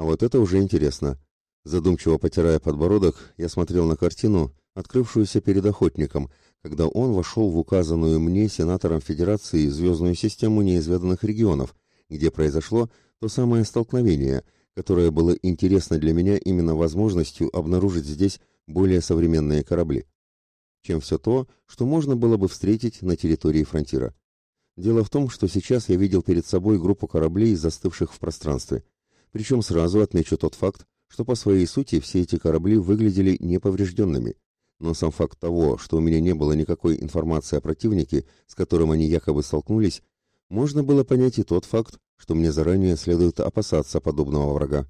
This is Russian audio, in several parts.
А вот это уже интересно. Задумчиво потирая подбородок, я смотрел на картину, открывшуюся перед охотником, когда он вошел в указанную мне сенатором Федерации звездную систему неизведанных регионов, где произошло то самое столкновение, которое было интересно для меня именно возможностью обнаружить здесь более современные корабли, чем все то, что можно было бы встретить на территории фронтира. Дело в том, что сейчас я видел перед собой группу кораблей, застывших в пространстве. Причем сразу отмечу тот факт, что по своей сути все эти корабли выглядели неповрежденными. Но сам факт того, что у меня не было никакой информации о противнике, с которым они якобы столкнулись, можно было понять и тот факт, что мне заранее следует опасаться подобного врага.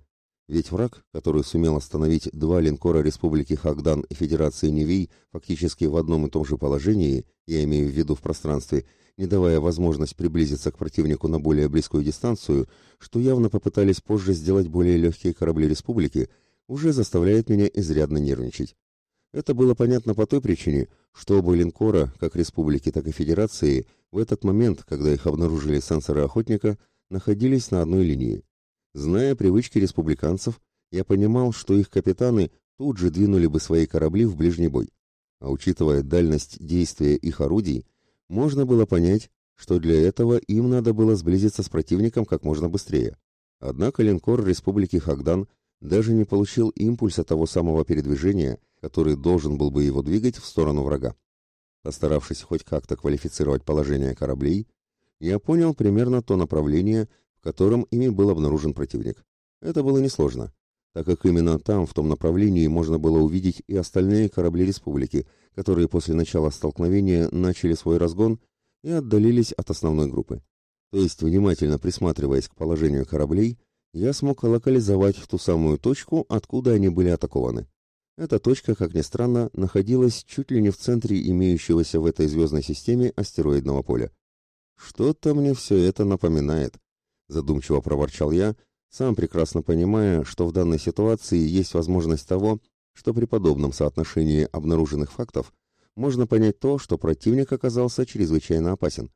Ведь враг, который сумел остановить два линкора Республики Хагдан и Федерации Невей фактически в одном и том же положении, я имею в виду в пространстве, не давая возможность приблизиться к противнику на более близкую дистанцию, что явно попытались позже сделать более легкие корабли республики, уже заставляет меня изрядно нервничать. Это было понятно по той причине, что оба линкора, как республики, так и федерации, в этот момент, когда их обнаружили сенсоры охотника, находились на одной линии. Зная привычки республиканцев, я понимал, что их капитаны тут же двинули бы свои корабли в ближний бой. А учитывая дальность действия их орудий, можно было понять, что для этого им надо было сблизиться с противником как можно быстрее. Однако линкор Республики Хагдан даже не получил импульса того самого передвижения, который должен был бы его двигать в сторону врага. Постаравшись хоть как-то квалифицировать положение кораблей, я понял примерно то направление, котором ими был обнаружен противник. Это было несложно, так как именно там, в том направлении, можно было увидеть и остальные корабли республики, которые после начала столкновения начали свой разгон и отдалились от основной группы. То есть, внимательно присматриваясь к положению кораблей, я смог локализовать ту самую точку, откуда они были атакованы. Эта точка, как ни странно, находилась чуть ли не в центре имеющегося в этой звездной системе астероидного поля. «Что-то мне все это напоминает», — задумчиво проворчал я, сам прекрасно понимая, что в данной ситуации есть возможность того, что при подобном соотношении обнаруженных фактов можно понять то, что противник оказался чрезвычайно опасен.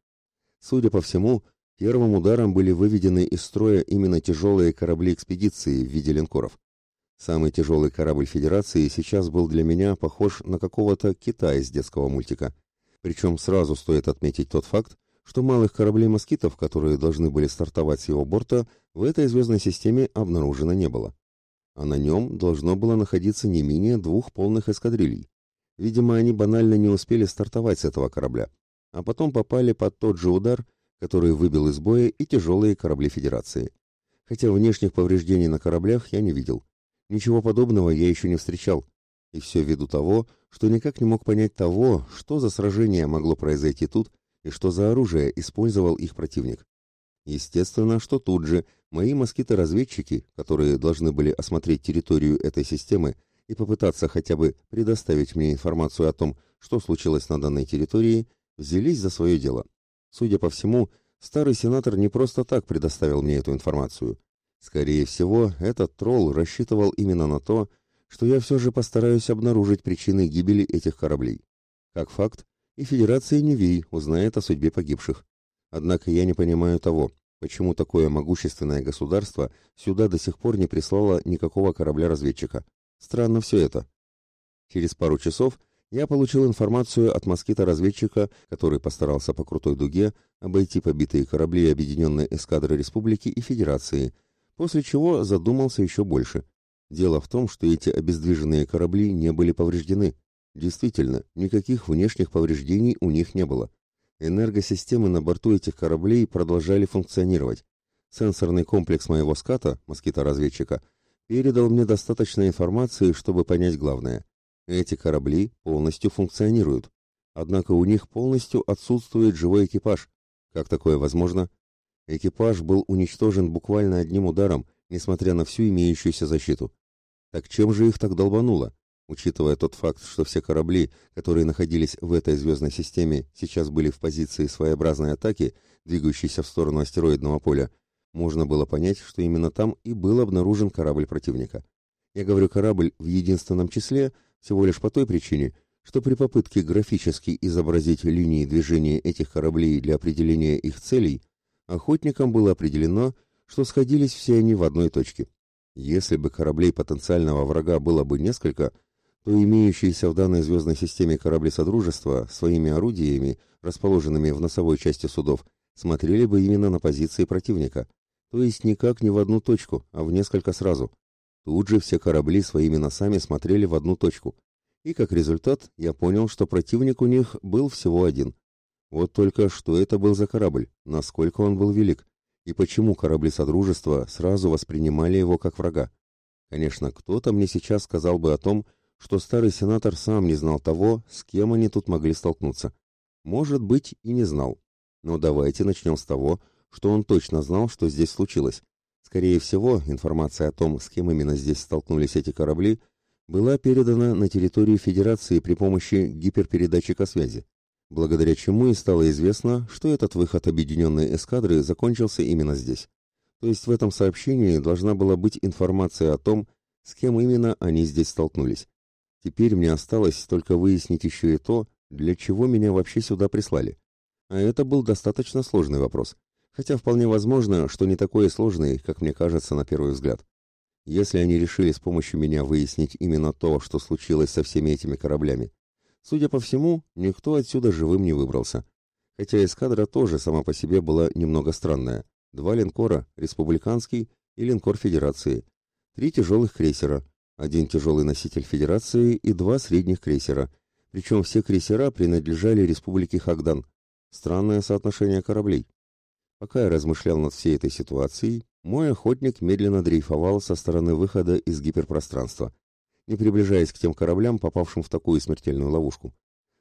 Судя по всему, первым ударом были выведены из строя именно тяжелые корабли экспедиции в виде линкоров. Самый тяжелый корабль Федерации сейчас был для меня похож на какого-то Китая из детского мультика. Причем сразу стоит отметить тот факт, что малых кораблей-москитов, которые должны были стартовать с его борта, в этой звездной системе обнаружено не было а на нем должно было находиться не менее двух полных эскадрилий. Видимо, они банально не успели стартовать с этого корабля, а потом попали под тот же удар, который выбил из боя и тяжелые корабли Федерации. Хотя внешних повреждений на кораблях я не видел. Ничего подобного я еще не встречал, и все ввиду того, что никак не мог понять того, что за сражение могло произойти тут и что за оружие использовал их противник. Естественно, что тут же мои москиты-разведчики, которые должны были осмотреть территорию этой системы и попытаться хотя бы предоставить мне информацию о том, что случилось на данной территории, взялись за свое дело. Судя по всему, старый сенатор не просто так предоставил мне эту информацию. Скорее всего, этот тролл рассчитывал именно на то, что я все же постараюсь обнаружить причины гибели этих кораблей. Как факт, и Федерация Невей узнает о судьбе погибших. Однако я не понимаю того, почему такое могущественное государство сюда до сих пор не прислало никакого корабля-разведчика. Странно все это. Через пару часов я получил информацию от москита-разведчика, который постарался по крутой дуге обойти побитые корабли Объединенной эскадры Республики и Федерации, после чего задумался еще больше. Дело в том, что эти обездвиженные корабли не были повреждены. Действительно, никаких внешних повреждений у них не было. Энергосистемы на борту этих кораблей продолжали функционировать. Сенсорный комплекс моего ската, москита-разведчика, передал мне достаточно информации, чтобы понять главное. Эти корабли полностью функционируют. Однако у них полностью отсутствует живой экипаж. Как такое возможно? Экипаж был уничтожен буквально одним ударом, несмотря на всю имеющуюся защиту. Так чем же их так долбануло? Учитывая тот факт, что все корабли, которые находились в этой звездной системе, сейчас были в позиции своеобразной атаки, двигающейся в сторону астероидного поля, можно было понять, что именно там и был обнаружен корабль противника. Я говорю корабль в единственном числе всего лишь по той причине, что при попытке графически изобразить линии движения этих кораблей для определения их целей, охотникам было определено, что сходились все они в одной точке. Если бы кораблей потенциального врага было бы несколько, то имеющиеся в данной звездной системе корабли Содружества своими орудиями, расположенными в носовой части судов, смотрели бы именно на позиции противника, то есть никак не в одну точку, а в несколько сразу. Тут же все корабли своими носами смотрели в одну точку. И как результат я понял, что противник у них был всего один. Вот только что это был за корабль, насколько он был велик, и почему корабли Содружества сразу воспринимали его как врага. Конечно, кто-то мне сейчас сказал бы о том, что старый сенатор сам не знал того, с кем они тут могли столкнуться. Может быть, и не знал. Но давайте начнем с того, что он точно знал, что здесь случилось. Скорее всего, информация о том, с кем именно здесь столкнулись эти корабли, была передана на территорию Федерации при помощи гиперпередатчика связи, благодаря чему и стало известно, что этот выход объединенной эскадры закончился именно здесь. То есть в этом сообщении должна была быть информация о том, с кем именно они здесь столкнулись. Теперь мне осталось только выяснить еще и то, для чего меня вообще сюда прислали. А это был достаточно сложный вопрос, хотя вполне возможно, что не такой сложный, как мне кажется на первый взгляд. Если они решили с помощью меня выяснить именно то, что случилось со всеми этими кораблями, судя по всему, никто отсюда живым не выбрался. Хотя эскадра тоже сама по себе была немного странная. Два линкора, республиканский и линкор Федерации, три тяжелых крейсера, один тяжелый носитель Федерации и два средних крейсера, причем все крейсера принадлежали республике Хагдан. Странное соотношение кораблей. Пока я размышлял над всей этой ситуацией, мой охотник медленно дрейфовал со стороны выхода из гиперпространства, не приближаясь к тем кораблям, попавшим в такую смертельную ловушку.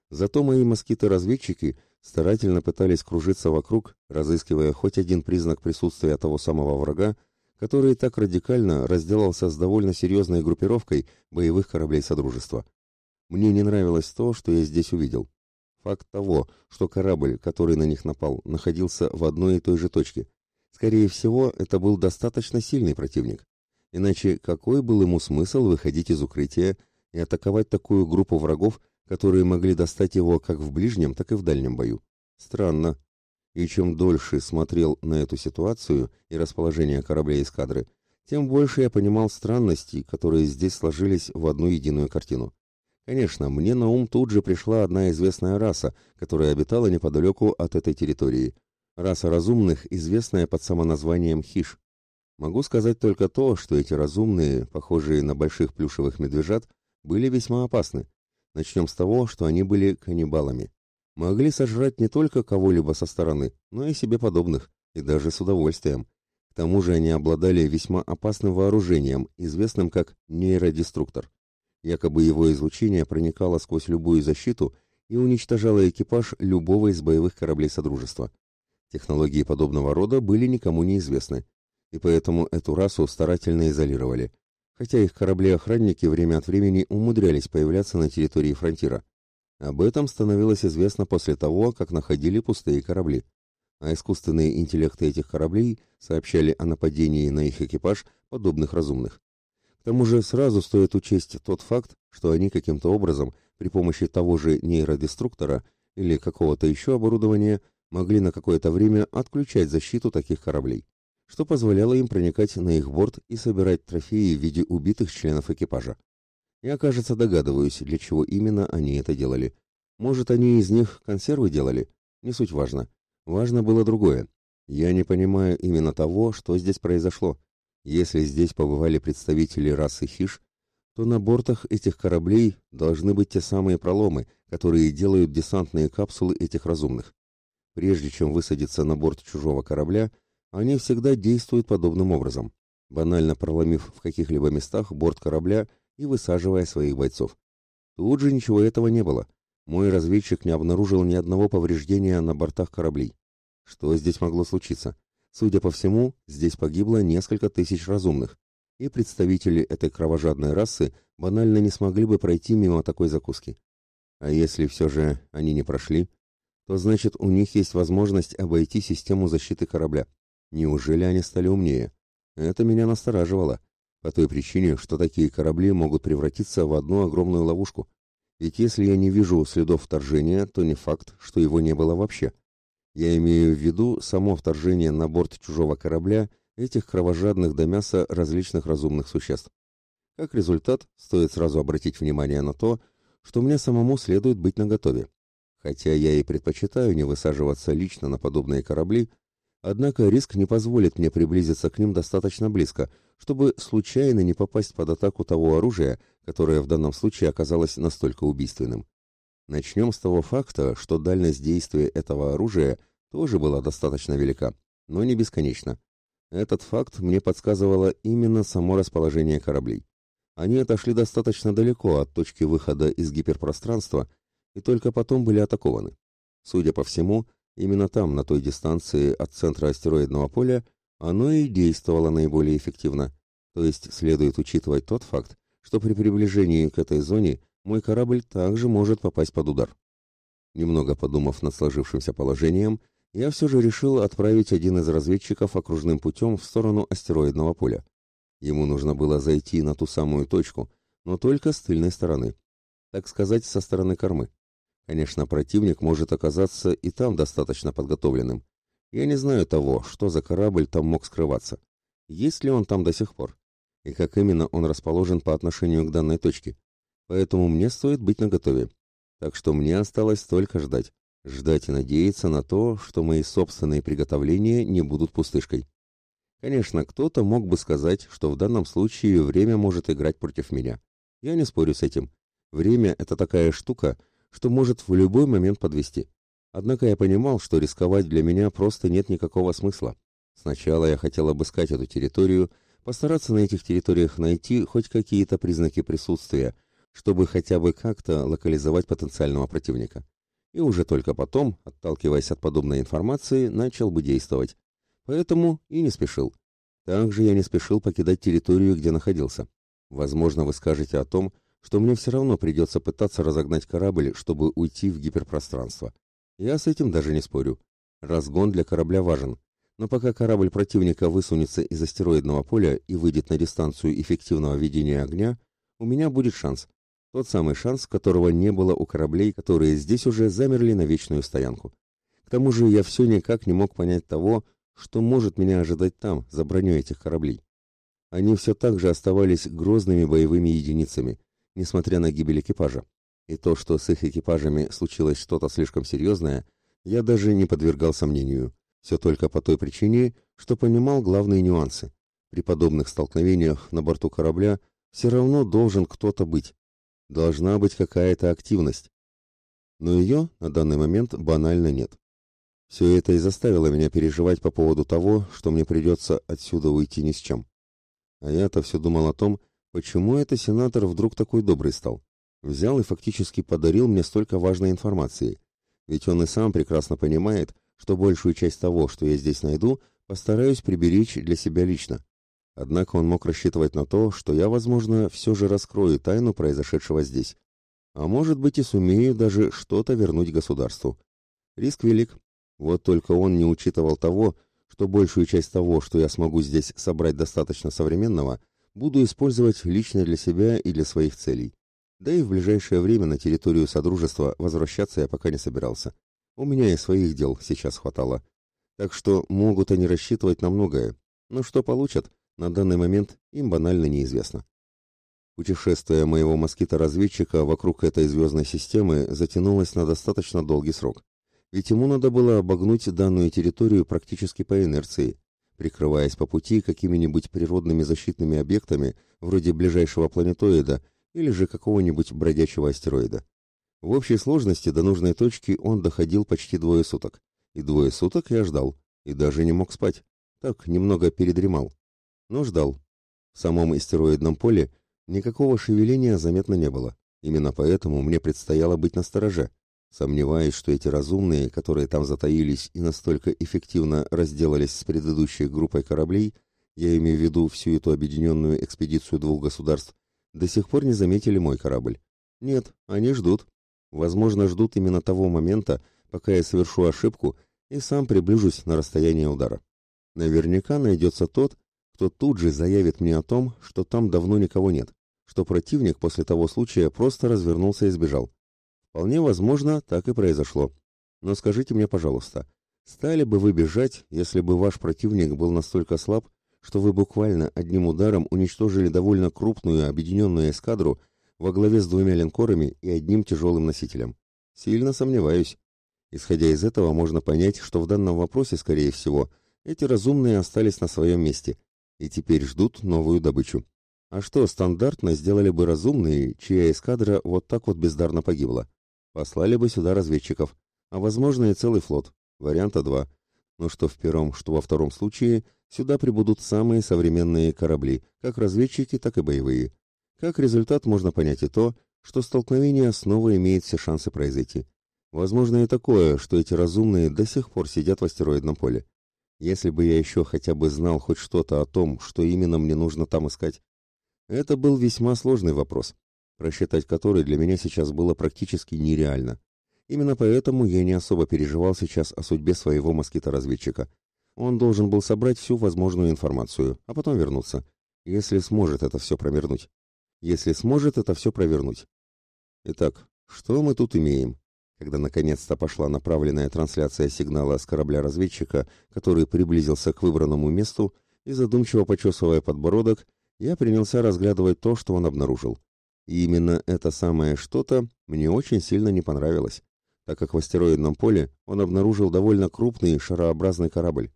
Зато мои москиты-разведчики старательно пытались кружиться вокруг, разыскивая хоть один признак присутствия того самого врага, который так радикально разделался с довольно серьезной группировкой боевых кораблей Содружества. Мне не нравилось то, что я здесь увидел. Факт того, что корабль, который на них напал, находился в одной и той же точке. Скорее всего, это был достаточно сильный противник. Иначе какой был ему смысл выходить из укрытия и атаковать такую группу врагов, которые могли достать его как в ближнем, так и в дальнем бою? Странно. И чем дольше смотрел на эту ситуацию и расположение кораблей эскадры, тем больше я понимал странности, которые здесь сложились в одну единую картину. Конечно, мне на ум тут же пришла одна известная раса, которая обитала неподалеку от этой территории. Раса разумных, известная под самоназванием Хиш. Могу сказать только то, что эти разумные, похожие на больших плюшевых медвежат, были весьма опасны. Начнем с того, что они были каннибалами могли сожрать не только кого-либо со стороны, но и себе подобных, и даже с удовольствием. К тому же они обладали весьма опасным вооружением, известным как нейродеструктор. Якобы его излучение проникало сквозь любую защиту и уничтожало экипаж любого из боевых кораблей Содружества. Технологии подобного рода были никому не известны, и поэтому эту расу старательно изолировали, хотя их корабли-охранники время от времени умудрялись появляться на территории фронтира. Об этом становилось известно после того, как находили пустые корабли. А искусственные интеллекты этих кораблей сообщали о нападении на их экипаж подобных разумных. К тому же сразу стоит учесть тот факт, что они каким-то образом при помощи того же нейродеструктора или какого-то еще оборудования могли на какое-то время отключать защиту таких кораблей, что позволяло им проникать на их борт и собирать трофеи в виде убитых членов экипажа. Я, кажется, догадываюсь, для чего именно они это делали. Может, они из них консервы делали? Не суть важно. Важно было другое. Я не понимаю именно того, что здесь произошло. Если здесь побывали представители расы хиш, то на бортах этих кораблей должны быть те самые проломы, которые делают десантные капсулы этих разумных. Прежде чем высадиться на борт чужого корабля, они всегда действуют подобным образом, банально проломив в каких-либо местах борт корабля и высаживая своих бойцов. Тут же ничего этого не было. Мой разведчик не обнаружил ни одного повреждения на бортах кораблей. Что здесь могло случиться? Судя по всему, здесь погибло несколько тысяч разумных, и представители этой кровожадной расы банально не смогли бы пройти мимо такой закуски. А если все же они не прошли, то значит у них есть возможность обойти систему защиты корабля. Неужели они стали умнее? Это меня настораживало по той причине, что такие корабли могут превратиться в одну огромную ловушку. Ведь если я не вижу следов вторжения, то не факт, что его не было вообще. Я имею в виду само вторжение на борт чужого корабля этих кровожадных до мяса различных разумных существ. Как результат, стоит сразу обратить внимание на то, что мне самому следует быть наготове. Хотя я и предпочитаю не высаживаться лично на подобные корабли, однако риск не позволит мне приблизиться к ним достаточно близко, чтобы случайно не попасть под атаку того оружия, которое в данном случае оказалось настолько убийственным. Начнем с того факта, что дальность действия этого оружия тоже была достаточно велика, но не бесконечна. Этот факт мне подсказывало именно само расположение кораблей. Они отошли достаточно далеко от точки выхода из гиперпространства и только потом были атакованы. Судя по всему, именно там, на той дистанции от центра астероидного поля, оно и действовало наиболее эффективно. То есть следует учитывать тот факт, что при приближении к этой зоне мой корабль также может попасть под удар. Немного подумав над сложившимся положением, я все же решил отправить один из разведчиков окружным путем в сторону астероидного поля. Ему нужно было зайти на ту самую точку, но только с тыльной стороны. Так сказать, со стороны кормы. Конечно, противник может оказаться и там достаточно подготовленным. Я не знаю того, что за корабль там мог скрываться. Есть ли он там до сих пор? И как именно он расположен по отношению к данной точке? Поэтому мне стоит быть наготове. Так что мне осталось только ждать. Ждать и надеяться на то, что мои собственные приготовления не будут пустышкой. Конечно, кто-то мог бы сказать, что в данном случае время может играть против меня. Я не спорю с этим. Время – это такая штука, что может в любой момент подвести. Однако я понимал, что рисковать для меня просто нет никакого смысла. Сначала я хотел обыскать эту территорию, постараться на этих территориях найти хоть какие-то признаки присутствия, чтобы хотя бы как-то локализовать потенциального противника. И уже только потом, отталкиваясь от подобной информации, начал бы действовать. Поэтому и не спешил. Также я не спешил покидать территорию, где находился. Возможно, вы скажете о том, что мне все равно придется пытаться разогнать корабль, чтобы уйти в гиперпространство. Я с этим даже не спорю. Разгон для корабля важен. Но пока корабль противника высунется из астероидного поля и выйдет на дистанцию эффективного ведения огня, у меня будет шанс. Тот самый шанс, которого не было у кораблей, которые здесь уже замерли на вечную стоянку. К тому же я все никак не мог понять того, что может меня ожидать там, за броней этих кораблей? Они все так же оставались грозными боевыми единицами, несмотря на гибель экипажа. И то, что с их экипажами случилось что-то слишком серьезное, я даже не подвергал сомнению. Все только по той причине, что понимал главные нюансы. При подобных столкновениях на борту корабля все равно должен кто-то быть. Должна быть какая-то активность. Но ее на данный момент банально нет. Все это и заставило меня переживать по поводу того, что мне придется отсюда уйти ни с чем. А я-то все думал о том, почему это сенатор вдруг такой добрый стал. Взял и фактически подарил мне столько важной информации. Ведь он и сам прекрасно понимает, что большую часть того, что я здесь найду, постараюсь приберечь для себя лично. Однако он мог рассчитывать на то, что я, возможно, все же раскрою тайну произошедшего здесь. А может быть и сумею даже что-то вернуть государству. Риск велик, вот только он не учитывал того, что большую часть того, что я смогу здесь собрать достаточно современного, буду использовать лично для себя и для своих целей. Да и в ближайшее время на территорию Содружества возвращаться я пока не собирался. У меня и своих дел сейчас хватало. Так что могут они рассчитывать на многое. Но что получат, на данный момент им банально неизвестно. Путешествие моего москита-разведчика вокруг этой звездной системы затянулось на достаточно долгий срок ведь ему надо было обогнуть данную территорию практически по инерции, прикрываясь по пути какими-нибудь природными защитными объектами, вроде ближайшего планетоида или же какого-нибудь бродячего астероида. В общей сложности до нужной точки он доходил почти двое суток. И двое суток я ждал, и даже не мог спать. Так, немного передремал. Но ждал. В самом астероидном поле никакого шевеления заметно не было. Именно поэтому мне предстояло быть настороже. Сомневаюсь, что эти разумные, которые там затаились и настолько эффективно разделались с предыдущей группой кораблей, я имею в виду всю эту объединенную экспедицию двух государств, до сих пор не заметили мой корабль. Нет, они ждут. Возможно, ждут именно того момента, пока я совершу ошибку и сам приближусь на расстояние удара. Наверняка найдется тот, кто тут же заявит мне о том, что там давно никого нет, что противник после того случая просто развернулся и сбежал. Вполне возможно, так и произошло. Но скажите мне, пожалуйста, стали бы вы бежать, если бы ваш противник был настолько слаб, что вы буквально одним ударом уничтожили довольно крупную объединенную эскадру во главе с двумя линкорами и одним тяжелым носителем. Сильно сомневаюсь. Исходя из этого, можно понять, что в данном вопросе, скорее всего, эти разумные остались на своем месте и теперь ждут новую добычу. А что стандартно сделали бы разумные, чья эскадра вот так вот бездарно погибла? Послали бы сюда разведчиков, а возможно и целый флот. Варианта два. Но что в первом, что во втором случае, сюда прибудут самые современные корабли, как разведчики, так и боевые. Как результат можно понять и то, что столкновение снова имеет все шансы произойти. Возможно и такое, что эти разумные до сих пор сидят в астероидном поле. Если бы я еще хотя бы знал хоть что-то о том, что именно мне нужно там искать. Это был весьма сложный вопрос, просчитать который для меня сейчас было практически нереально. Именно поэтому я не особо переживал сейчас о судьбе своего москиторазведчика. Он должен был собрать всю возможную информацию, а потом вернуться, если сможет это все провернуть. Если сможет это все провернуть. Итак, что мы тут имеем? Когда наконец-то пошла направленная трансляция сигнала с корабля-разведчика, который приблизился к выбранному месту, и задумчиво почесывая подбородок, я принялся разглядывать то, что он обнаружил. И именно это самое что-то мне очень сильно не понравилось так как в астероидном поле он обнаружил довольно крупный шарообразный корабль.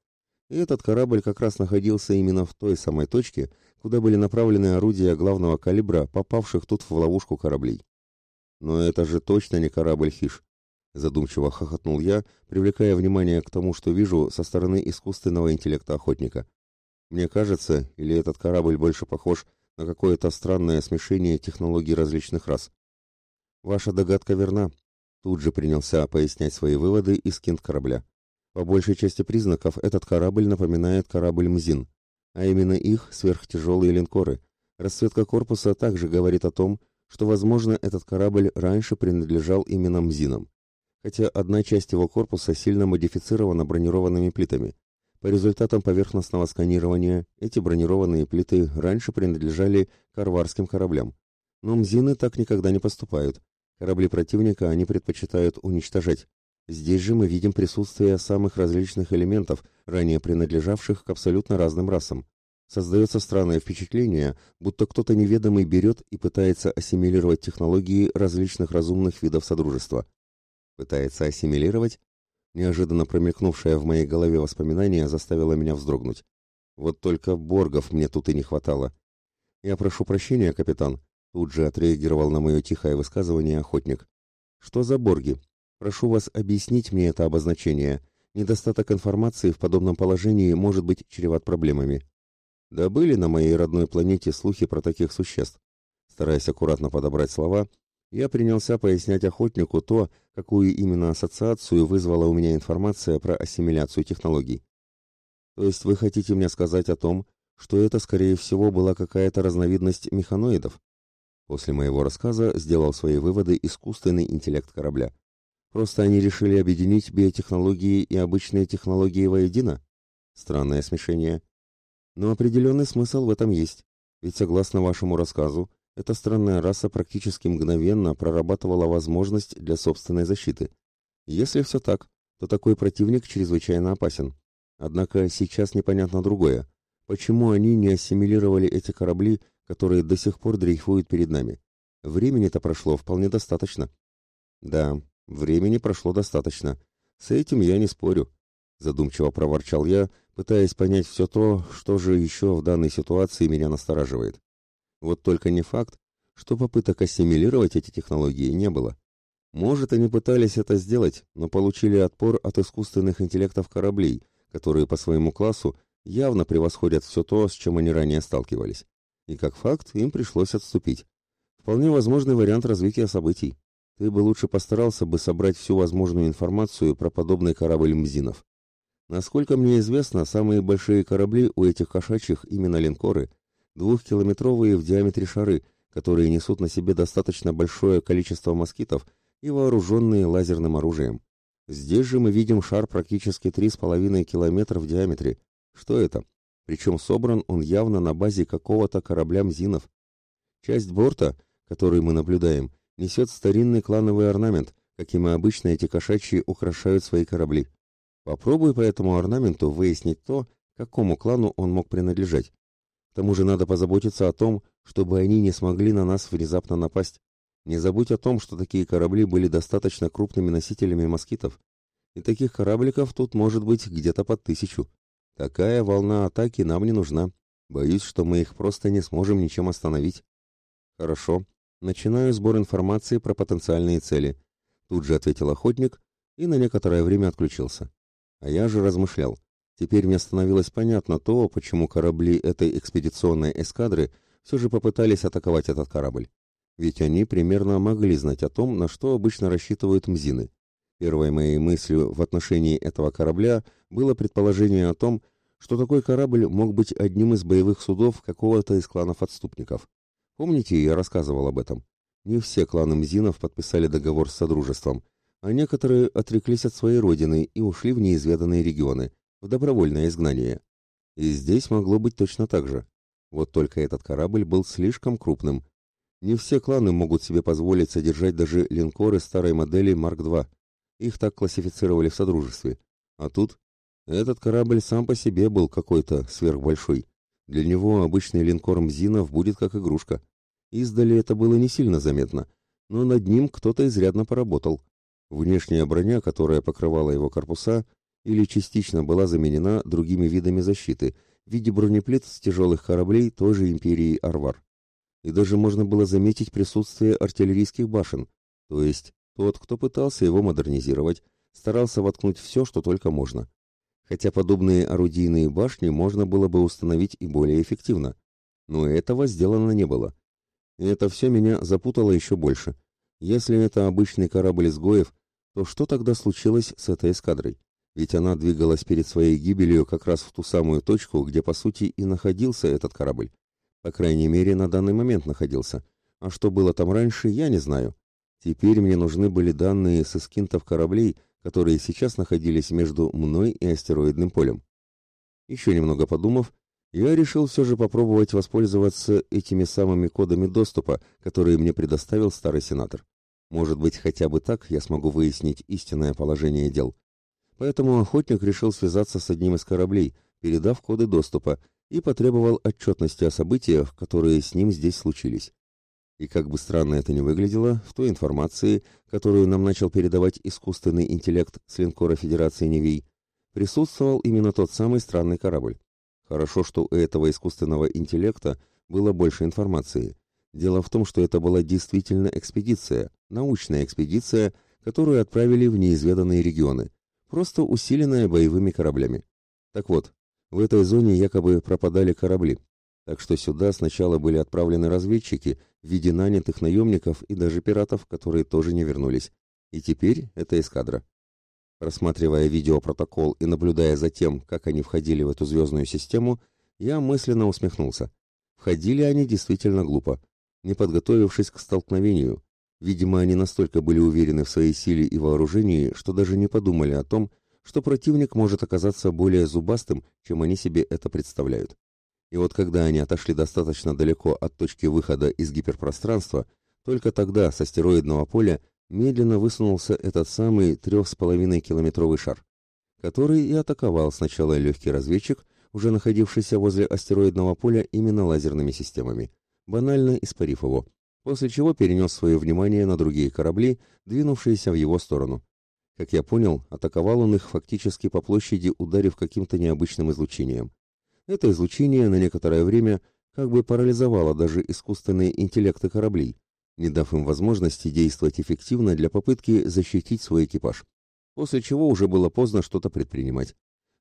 И этот корабль как раз находился именно в той самой точке, куда были направлены орудия главного калибра, попавших тут в ловушку кораблей. «Но это же точно не корабль «Хиш», — задумчиво хохотнул я, привлекая внимание к тому, что вижу со стороны искусственного интеллекта охотника. «Мне кажется, или этот корабль больше похож на какое-то странное смешение технологий различных рас?» «Ваша догадка верна», Тут же принялся пояснять свои выводы из кинт корабля. По большей части признаков этот корабль напоминает корабль «Мзин», а именно их сверхтяжелые линкоры. Расцветка корпуса также говорит о том, что, возможно, этот корабль раньше принадлежал именно «Мзинам». Хотя одна часть его корпуса сильно модифицирована бронированными плитами. По результатам поверхностного сканирования эти бронированные плиты раньше принадлежали карварским кораблям. Но МЗИны так никогда не поступают, Корабли противника они предпочитают уничтожать. Здесь же мы видим присутствие самых различных элементов, ранее принадлежавших к абсолютно разным расам. Создается странное впечатление, будто кто-то неведомый берет и пытается ассимилировать технологии различных разумных видов Содружества. Пытается ассимилировать? Неожиданно промелькнувшее в моей голове воспоминание заставило меня вздрогнуть. Вот только боргов мне тут и не хватало. Я прошу прощения, капитан, Тут же отреагировал на мое тихое высказывание охотник. «Что за борги? Прошу вас объяснить мне это обозначение. Недостаток информации в подобном положении может быть чреват проблемами». Да были на моей родной планете слухи про таких существ. Стараясь аккуратно подобрать слова, я принялся пояснять охотнику то, какую именно ассоциацию вызвала у меня информация про ассимиляцию технологий. То есть вы хотите мне сказать о том, что это, скорее всего, была какая-то разновидность механоидов? После моего рассказа сделал свои выводы искусственный интеллект корабля. Просто они решили объединить биотехнологии и обычные технологии воедино? Странное смешение. Но определенный смысл в этом есть. Ведь согласно вашему рассказу, эта странная раса практически мгновенно прорабатывала возможность для собственной защиты. Если все так, то такой противник чрезвычайно опасен. Однако сейчас непонятно другое. Почему они не ассимилировали эти корабли которые до сих пор дрейфуют перед нами. Времени-то прошло вполне достаточно. Да, времени прошло достаточно. С этим я не спорю. Задумчиво проворчал я, пытаясь понять все то, что же еще в данной ситуации меня настораживает. Вот только не факт, что попыток ассимилировать эти технологии не было. Может, они пытались это сделать, но получили отпор от искусственных интеллектов кораблей, которые по своему классу явно превосходят все то, с чем они ранее сталкивались и как факт им пришлось отступить. Вполне возможный вариант развития событий. Ты бы лучше постарался бы собрать всю возможную информацию про подобный корабль Мзинов. Насколько мне известно, самые большие корабли у этих кошачьих именно линкоры, двухкилометровые в диаметре шары, которые несут на себе достаточно большое количество москитов и вооруженные лазерным оружием. Здесь же мы видим шар практически 3,5 километра в диаметре. Что это? Причем собран он явно на базе какого-то корабля Мзинов. Часть борта, который мы наблюдаем, несет старинный клановый орнамент, каким и обычно эти кошачьи украшают свои корабли. Попробуй по этому орнаменту выяснить то, какому клану он мог принадлежать. Тому же надо позаботиться о том, чтобы они не смогли на нас внезапно напасть. Не забудь о том, что такие корабли были достаточно крупными носителями москитов, и таких корабликов тут может быть где-то под тысячу. Такая волна атаки нам не нужна. Боюсь, что мы их просто не сможем ничем остановить. Хорошо. Начинаю сбор информации про потенциальные цели. Тут же ответил охотник и на некоторое время отключился. А я же размышлял. Теперь мне становилось понятно то, почему корабли этой экспедиционной эскадры все же попытались атаковать этот корабль. Ведь они примерно могли знать о том, на что обычно рассчитывают мзины. Первой моей мыслью в отношении этого корабля было предположение о том, что такой корабль мог быть одним из боевых судов какого-то из кланов отступников. Помните, я рассказывал об этом? Не все кланы Мзинов подписали договор с Содружеством, а некоторые отреклись от своей родины и ушли в неизведанные регионы, в добровольное изгнание. И здесь могло быть точно так же. Вот только этот корабль был слишком крупным. Не все кланы могут себе позволить содержать даже линкоры старой модели Марк-2. Их так классифицировали в Содружестве. А тут этот корабль сам по себе был какой-то сверхбольшой. Для него обычный линкор Мзинов будет как игрушка. Издали это было не сильно заметно, но над ним кто-то изрядно поработал. Внешняя броня, которая покрывала его корпуса, или частично была заменена другими видами защиты в виде бронеплит с тяжелых кораблей той же империи Арвар. И даже можно было заметить присутствие артиллерийских башен, то есть тот, кто пытался его модернизировать, старался воткнуть все, что только можно. Хотя подобные орудийные башни можно было бы установить и более эффективно. Но этого сделано не было. И это все меня запутало еще больше. Если это обычный корабль изгоев, то что тогда случилось с этой эскадрой? Ведь она двигалась перед своей гибелью как раз в ту самую точку, где по сути и находился этот корабль. По крайней мере, на данный момент находился. А что было там раньше, я не знаю. Теперь мне нужны были данные с эскинтов кораблей, которые сейчас находились между мной и астероидным полем. Еще немного подумав, я решил все же попробовать воспользоваться этими самыми кодами доступа, которые мне предоставил старый сенатор. Может быть, хотя бы так я смогу выяснить истинное положение дел. Поэтому охотник решил связаться с одним из кораблей, передав коды доступа, и потребовал отчетности о событиях, которые с ним здесь случились. И как бы странно это ни выглядело, в той информации, которую нам начал передавать искусственный интеллект с линкора Федерации Невей, присутствовал именно тот самый странный корабль. Хорошо, что у этого искусственного интеллекта было больше информации. Дело в том, что это была действительно экспедиция, научная экспедиция, которую отправили в неизведанные регионы, просто усиленная боевыми кораблями. Так вот, в этой зоне якобы пропадали корабли, так что сюда сначала были отправлены разведчики в виде нанятых наемников и даже пиратов, которые тоже не вернулись. И теперь это эскадра. Просматривая видеопротокол и наблюдая за тем, как они входили в эту звездную систему, я мысленно усмехнулся. Входили они действительно глупо, не подготовившись к столкновению. Видимо, они настолько были уверены в своей силе и вооружении, что даже не подумали о том, что противник может оказаться более зубастым, чем они себе это представляют. И вот когда они отошли достаточно далеко от точки выхода из гиперпространства, только тогда с астероидного поля медленно высунулся этот самый трех с половиной километровый шар, который и атаковал сначала легкий разведчик, уже находившийся возле астероидного поля именно лазерными системами, банально испарив его, после чего перенес свое внимание на другие корабли, двинувшиеся в его сторону. Как я понял, атаковал он их фактически по площади, ударив каким-то необычным излучением. Это излучение на некоторое время как бы парализовало даже искусственные интеллекты кораблей, не дав им возможности действовать эффективно для попытки защитить свой экипаж. После чего уже было поздно что-то предпринимать.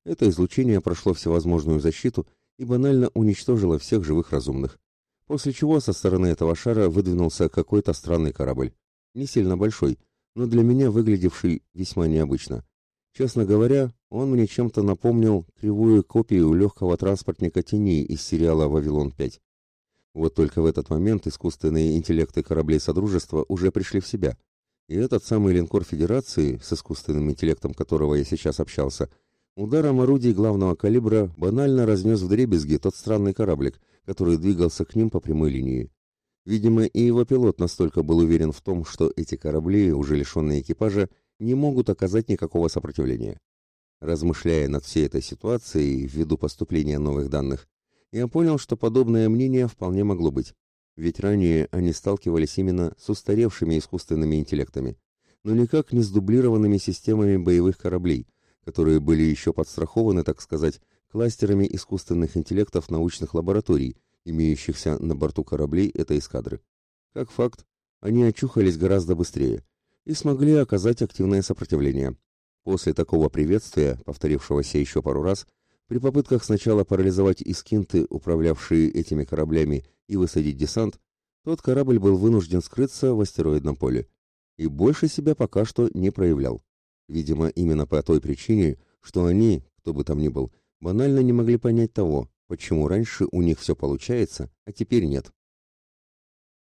Это излучение прошло всевозможную защиту и банально уничтожило всех живых разумных. После чего со стороны этого шара выдвинулся какой-то странный корабль. Не сильно большой, но для меня выглядевший весьма необычно. Честно говоря, он мне чем-то напомнил кривую копию легкого транспортника теней из сериала «Вавилон-5». Вот только в этот момент искусственные интеллекты кораблей Содружества уже пришли в себя. И этот самый линкор Федерации, с искусственным интеллектом которого я сейчас общался, ударом орудий главного калибра банально разнес в дребезги тот странный кораблик, который двигался к ним по прямой линии. Видимо, и его пилот настолько был уверен в том, что эти корабли, уже лишенные экипажа, не могут оказать никакого сопротивления. Размышляя над всей этой ситуацией ввиду поступления новых данных, я понял, что подобное мнение вполне могло быть. Ведь ранее они сталкивались именно с устаревшими искусственными интеллектами, но никак не с дублированными системами боевых кораблей, которые были еще подстрахованы, так сказать, кластерами искусственных интеллектов научных лабораторий, имеющихся на борту кораблей этой эскадры. Как факт, они очухались гораздо быстрее и смогли оказать активное сопротивление. После такого приветствия, повторившегося еще пару раз, при попытках сначала парализовать искинты, управлявшие этими кораблями, и высадить десант, тот корабль был вынужден скрыться в астероидном поле и больше себя пока что не проявлял. Видимо, именно по той причине, что они, кто бы там ни был, банально не могли понять того, почему раньше у них все получается, а теперь нет.